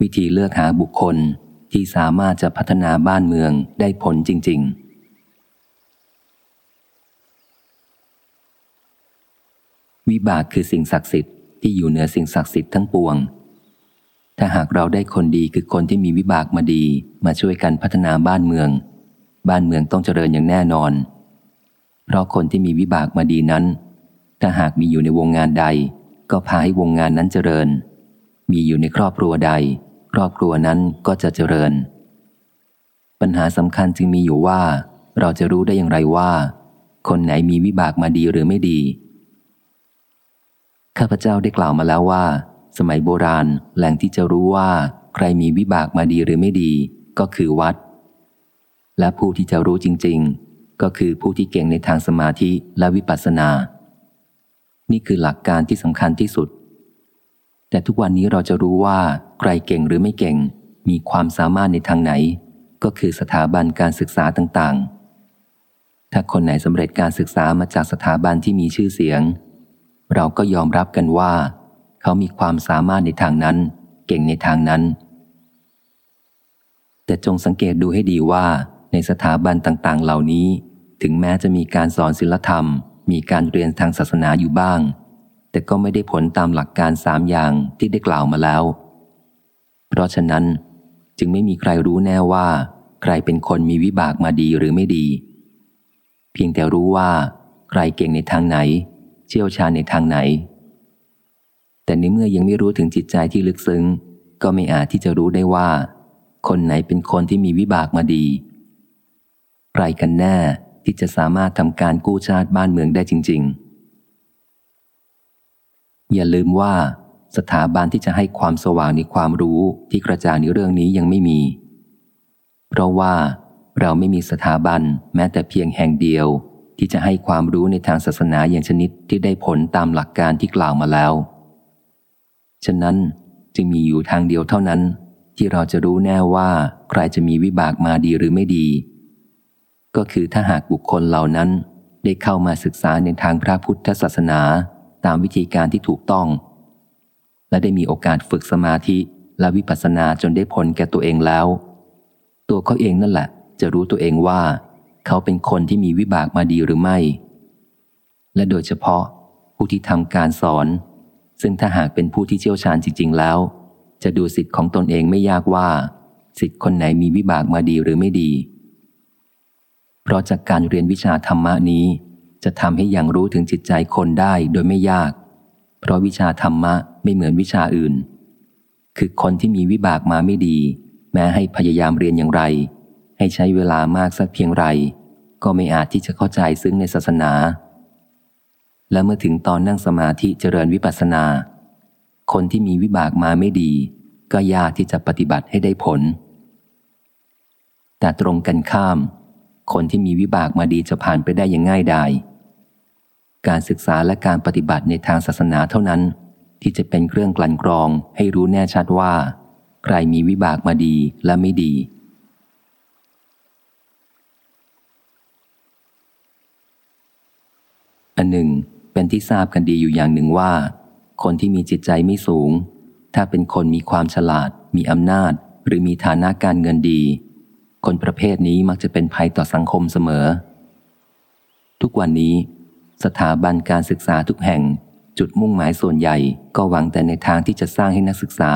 วิธีเลือกหาบุคคลที่สามารถจะพัฒนาบ้านเมืองได้ผลจริง ๆวิบากคือสิ่งศักดิ์สิทธิ์ที่อยู่เหนือสิ่งศักดิ์สิทธิ์ทั้งปวง ถ้าหากเราได้คนดีคือคนที่มีวิบากมาดีมาช่วยกันพัฒนาบ้านเมือง บ้านเมืองต้องเจริญอย่างแน่นอน เพราะคนที่มีวิบากมาดีนั้น ถ้าหากมีอยู่ในวงงานใด ก็พาให้วงงานนั้นเจริญ มีอยู่ในครอบครัวใด รอบครัวนั้นก็จะเจริญ ปัญหาสำคัญจึงมีอยู่ว่า เราจะรู้ได้อย่างไรว่า คนไหนมีวิบากมาดีหรือไม่ดี ข้าพเจ้าได้กล่าวมาแล้วว่า สมัยโบราณแหล่งที่จะรู้ว่า ใครมีวิบากมาดีหรือไม่ดี ก็คือวัด และผู้ที่จะรู้จริง ๆ ก็คือผู้ที่เก่งในทางสมาธิและวิปัสสนา นี่คือหลักการที่สำคัญที่สุด แต่ทุกวันนี้เราจะรู้ว่าใครเก่งหรือไม่เก่ง มีความสามารถในทางไหน ก็คือสถาบันการศึกษาต่างๆ ถ้าคนไหนสำเร็จการศึกษามาจากสถาบันที่มีชื่อเสียง เราก็ยอมรับกันว่า เขามีความสามารถในทางนั้น เก่งในทางนั้น แต่จงสังเกตดูให้ดีว่า ในสถาบันต่างๆ เหล่านี้ ถึงแม้จะมีการสอนศิลธรรม มีการเรียนทางศาสนาอยู่บ้าง แต่ก็ไม่ได้ผลตามหลักการสามอย่างที่ได้กล่าวมาแล้ว เพราะฉะนั้นจึงไม่มีใครรู้แน่ว่า ใครเป็นคนมีวิบากมาดีหรือไม่ดี เพียงแต่รู้ว่า ใครเก่งในทางไหน เชี่ยวชาญในทางไหน แต่ในเมื่อยังไม่รู้ถึงจิตใจที่ลึกซึ้ง ก็ไม่อาจที่จะรู้ได้ว่า คนไหนเป็นคนที่มีวิบากมาดี ใครกันแน่ที่จะสามารถทำการกู้ชาติบ้านเมืองได้จริง ๆ อย่าลืมว่า สถาบันที่จะให้ความสว่างในความรู้ที่กระจ่างในเรื่องนี้ยังไม่มี เพราะว่าเราไม่มีสถาบันแม้แต่เพียงแห่งเดียว ที่จะให้ความรู้ในทางศาสนาอย่างชนิดที่ได้ผลตามหลักการที่กล่าวมาแล้ว ฉะนั้นจึงมีอยู่ทางเดียวเท่านั้น ที่เราจะรู้แน่ว่าใครจะมีวิบากมาดีหรือไม่ดี ก็คือถ้าหากบุคคลเหล่านั้นได้เข้ามาศึกษาในทางพระพุทธศาสนา ตามวิธีการที่ถูกต้อง และได้มีโอกาสฝึกสมาธิและวิปัสสนาจนได้ผลแก่ตัวเองแล้ว ตัวเขาเองนั่นแหละ จะรู้ตัวเองว่า เขาเป็นคนที่มีวิบากมาดีหรือไม่ และโดยเฉพาะผู้ที่ทำการสอน ซึ่งถ้าหากเป็นผู้ที่เชี่ยวชาญจริง ๆ แล้ว จะดูสิทธิ์ของตนเองไม่ยากว่าสิทธิ์คนไหนมีวิบากมาดีหรือไม่ดี เพราะจากการเรียนวิชาธรรมะนี้ จะทำให้ยังรู้ถึงจิตใจคนได้โดยไม่ยาก เพราะวิชาธรรมะไม่เหมือนวิชาอื่น คือคนที่มีวิบากมาไม่ดี แม้ให้พยายามเรียนอย่างไร ให้ใช้เวลามากสักเพียงไร ก็ไม่อาจที่จะเข้าใจซึ้งในศาสนา และเมื่อถึงตอนนั่งสมาธิเจริญวิปัสสนา คนที่มีวิบากมาไม่ดี ก็ยากที่จะปฏิบัติให้ได้ผล แต่ตรงกันข้าม คนที่มีวิบากมาดีจะผ่านไปได้อย่างง่ายดายการศึกษาและการปฏิบัติในทางศาสนาเท่านั้น ที่จะเป็นเครื่องกลั่นกรองให้รู้แน่ชัดว่า ใครมีวิบากมาดีและไม่ดี อันหนึ่ง เป็นที่ทราบกันดีอยู่อย่างหนึ่งว่า คนที่มีจิตใจไม่สูง ถ้าเป็นคนมีความฉลาด มีอำนาจ หรือมีฐานะการเงินดี คนประเภทนี้มักจะเป็นภัยต่อสังคมเสมอ ทุกวันนี้ สถาบันการศึกษาทุกแห่ง จุดมุ่งหมายส่วนใหญ่ ก็หวังแต่ในทางที่จะสร้างให้นักศึกษา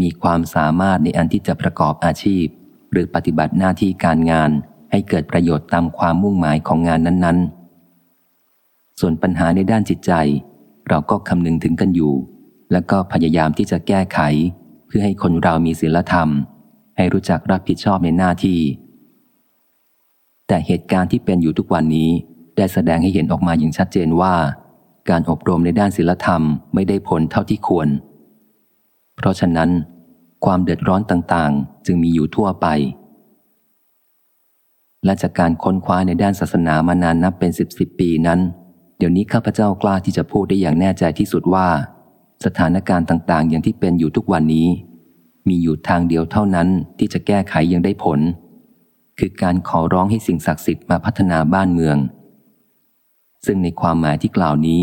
มีความสามารถในอันที่จะประกอบอาชีพ หรือปฏิบัติหน้าที่การงานให้เกิดประโยชน์ตามความมุ่งหมายของงานนั้นๆ ส่วนปัญหาในด้านจิตใจ เราก็คำนึงถึงกันอยู่ และก็พยายามที่จะแก้ไข เพื่อให้คนเรามีศีลธรรม ให้รู้จักรับผิดชอบในหน้าที่ แต่เหตุการณ์ที่เป็นอยู่ทุกวันนี้ได้แสดงให้เห็นออกมาอย่างชัดเจนว่า การอบรมในด้านศิลธรรมไม่ได้ผลเท่าที่ควร เพราะฉะนั้น ความเดือดร้อนต่างๆ จึงมีอยู่ทั่วไป และจากการค้นคว้าในด้านศาสนามานานนับเป็นสิบสิบปีนั้น เดี๋ยวนี้ข้าพเจ้ากล้าที่จะพูดได้อย่างแน่ใจที่สุดว่า สถานการณ์ต่างๆ อย่างที่เป็นอยู่ทุกวันนี้ มีอยู่ทางเดียวเท่านั้นที่จะแก้ไขยังได้ผล คือการขอร้องให้สิ่งศักดิ์สิทธิ์มาพัฒนาบ้านเมือง ซึ่งในความหมายที่กล่าวนี้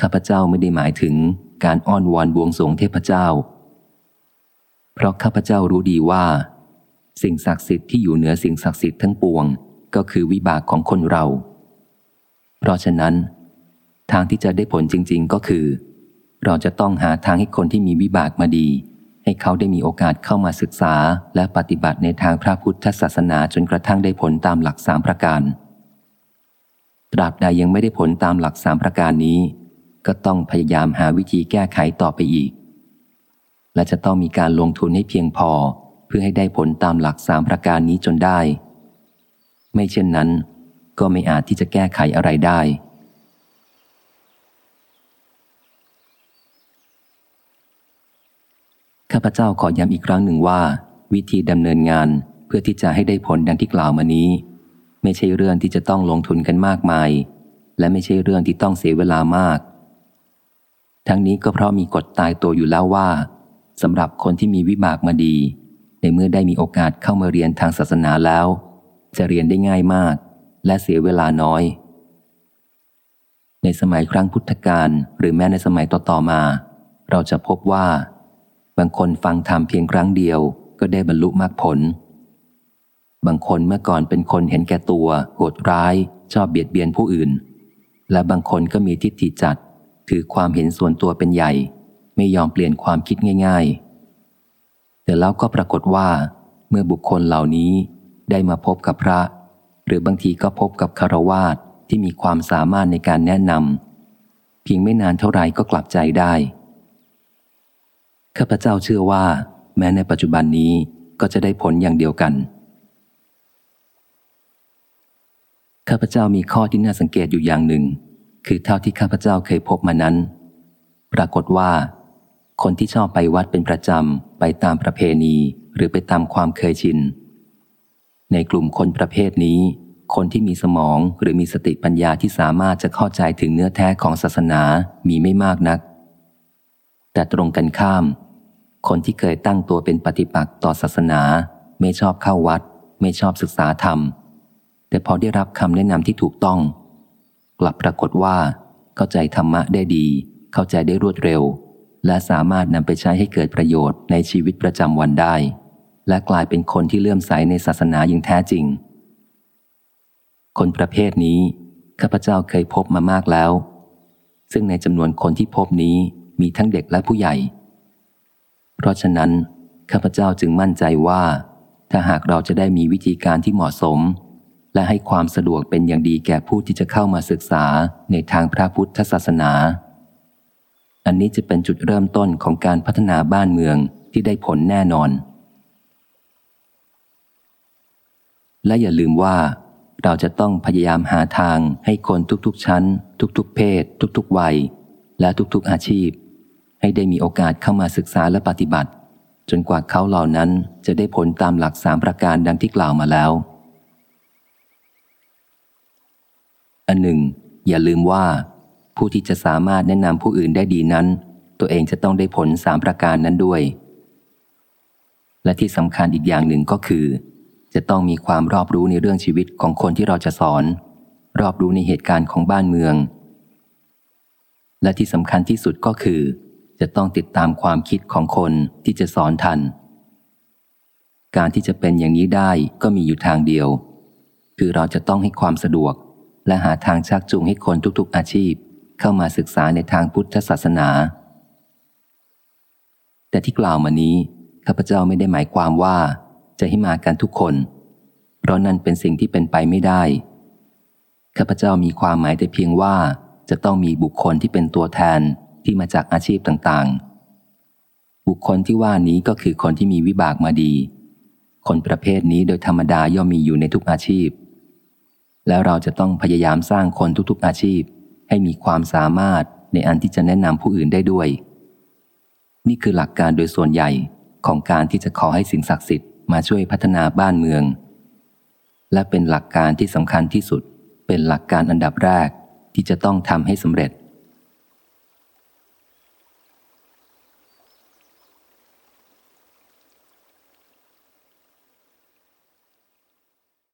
ข้าพเจ้าไม่ได้หมายถึงการอ้อนวอนบวงสวงเทพเจ้า เพราะข้าพเจ้ารู้ดีว่า สิ่งศักดิ์สิทธิ์ที่อยู่เหนือสิ่งศักดิ์สิทธิ์ทั้งปวง ก็คือวิบากของคนเรา เพราะฉะนั้น ทางที่จะได้ผลจริง ๆ ก็คือ เราจะต้องหาทางให้คนที่มีวิบากมาดี ให้เขาได้มีโอกาสเข้ามาศึกษา และปฏิบัติในทางพระพุทธศาสนาจนกระทั่งได้ผลตามหลักสามประการ ตราบใดยังไม่ได้ผลตามหลักสามประการนี้ ก็ต้องพยายามหาวิธีแก้ไขต่อไปอีก และจะต้องมีการลงทุนให้เพียงพอ เพื่อให้ได้ผลตามหลักสามประการนี้จนได้ ไม่เช่นนั้น ก็ไม่อาจที่จะแก้ไขอะไรได้ ข้าพเจ้าขอย้ำอีกครั้งหนึ่งว่า วิธีดำเนินงานเพื่อที่จะให้ได้ผลดังที่กล่าวมานี้ ไม่ใช่เรื่องที่จะต้องลงทุนกันมากมาย และไม่ใช่เรื่องที่ต้องเสียเวลามาก ทั้งนี้ก็เพราะมีกฎตายตัวอยู่แล้วว่าสำหรับคนที่มีวิบากมาดี ในเมื่อได้มีโอกาสเข้ามาเรียนทางศาสนาแล้ว จะเรียนได้ง่ายมาก และเสียเวลาน้อย ในสมัยครั้งพุทธกาลหรือแม้ในสมัยต่อๆมา เราจะพบว่า บางคนฟังธรรมเพียงครั้งเดียวก็ได้บรรลุมรรคผล บางคนเมื่อก่อนเป็นคนเห็นแก่ตัว โหดร้าย ชอบเบียดเบียนผู้อื่น และบางคนก็มีทิฏฐิจัด ถือความเห็นส่วนตัวเป็นใหญ่ ไม่ยอมเปลี่ยนความคิดง่าย ๆ แต่แล้วก็ปรากฏว่า เมื่อบุคคลเหล่านี้ได้มาพบกับพระ หรือบางทีก็พบกับคารวาสที่มีความสามารถในการแนะนำเพียงไม่นานเท่าไรก็กลับใจได้ ข้าพเจ้าเชื่อว่า แม้ในปัจจุบันนี้ก็จะได้ผลอย่างเดียวกัน ข้าพเจ้ามีข้อที่น่าสังเกตอยู่อย่างหนึ่ง คือเท่าที่ข้าพเจ้าเคยพบมานั้น ปรากฏว่า คนที่ชอบไปวัดเป็นประจำ ไปตามประเพณีหรือไปตามความเคยชิน ในกลุ่มคนประเภทนี้ คนที่มีสมองหรือมีสติปัญญาที่สามารถจะเข้าใจถึงเนื้อแท้ของศาสนามีไม่มากนัก แต่ตรงกันข้าม คนที่เคยตั้งตัวเป็นปฏิปักษ์ต่อศาสนา ไม่ชอบเข้าวัด ไม่ชอบศึกษาธรรม แต่พอได้รับคำแนะนำที่ถูกต้อง กลับปรากฏว่า เข้าใจธรรมะได้ดี เข้าใจได้รวดเร็ว และสามารถนำไปใช้ให้เกิดประโยชน์ในชีวิตประจำวันได้ และกลายเป็นคนที่เลื่อมใสในศาสนาอย่างแท้จริง คนประเภทนี้ข้าพเจ้าเคยพบมามากแล้ว ซึ่งในจำนวนคนที่พบนี้มีทั้งเด็กและผู้ใหญ่ เพราะฉะนั้นข้าพเจ้าจึงมั่นใจว่า ถ้าหากเราจะได้มีวิธีการที่เหมาะสม และให้ความสะดวกเป็นอย่างดีแก่ผู้ที่จะเข้ามาศึกษาในทางพระพุทธศาสนา อันนี้จะเป็นจุดเริ่มต้นของการพัฒนาบ้านเมืองที่ได้ผลแน่นอน และอย่าลืมว่า เราจะต้องพยายามหาทางให้คนทุกๆชั้น ทุกๆ เพศ ทุกๆ วัย และทุกๆอาชีพ ให้ได้มีโอกาสเข้ามาศึกษาและปฏิบัติ จนกว่าเขาเหล่านั้นจะได้ผลตามหลักสามประการดังที่กล่าวมาแล้ว อันหนึ่ง อย่าลืมว่า ผู้ที่จะสามารถแนะนำผู้อื่นได้ดีนั้น ตัวเองจะต้องได้ผลสามประการนั้นด้วย และที่สำคัญอีกอย่างหนึ่งก็คือ จะต้องมีความรอบรู้ในเรื่องชีวิตของคนที่เราจะสอน รอบรู้ในเหตุการณ์ของบ้านเมือง และที่สำคัญที่สุดก็คือ จะต้องติดตามความคิดของคนที่จะสอนทัน การที่จะเป็นอย่างนี้ได้ก็มีอยู่ทางเดียว คือเราจะต้องให้ความสะดวก และหาทางชักจูงให้คนทุกๆอาชีพ เข้ามาศึกษาในทางพุทธศาสนา แต่ที่กล่าวมานี้ข้าพเจ้าไม่ได้หมายความว่าจะให้มากันทุกคน เพราะนั่นเป็นสิ่งที่เป็นไปไม่ได้ ข้าพเจ้ามีความหมายแต่เพียงว่าจะต้องมีบุคคลที่เป็นตัวแทน ที่มาจากอาชีพต่างๆ บุคคลที่ว่านี้ก็คือคนที่มีวิบากมาดี คนประเภทนี้โดยธรรมดาย่อมมีอยู่ในทุกอาชีพ แล้วเราจะต้องพยายามสร้างคนทุกๆอาชีพ ให้มีความสามารถในอันที่จะแนะนำผู้อื่นได้ด้วย นี่คือหลักการโดยส่วนใหญ่ของการที่จะขอให้สิ่งศักดิ์สิทธิ์มาช่วยพัฒนาบ้านเมือง และเป็นหลักการที่สำคัญที่สุด เป็นหลักการอันดับแรกที่จะต้องทำให้สำเร็จ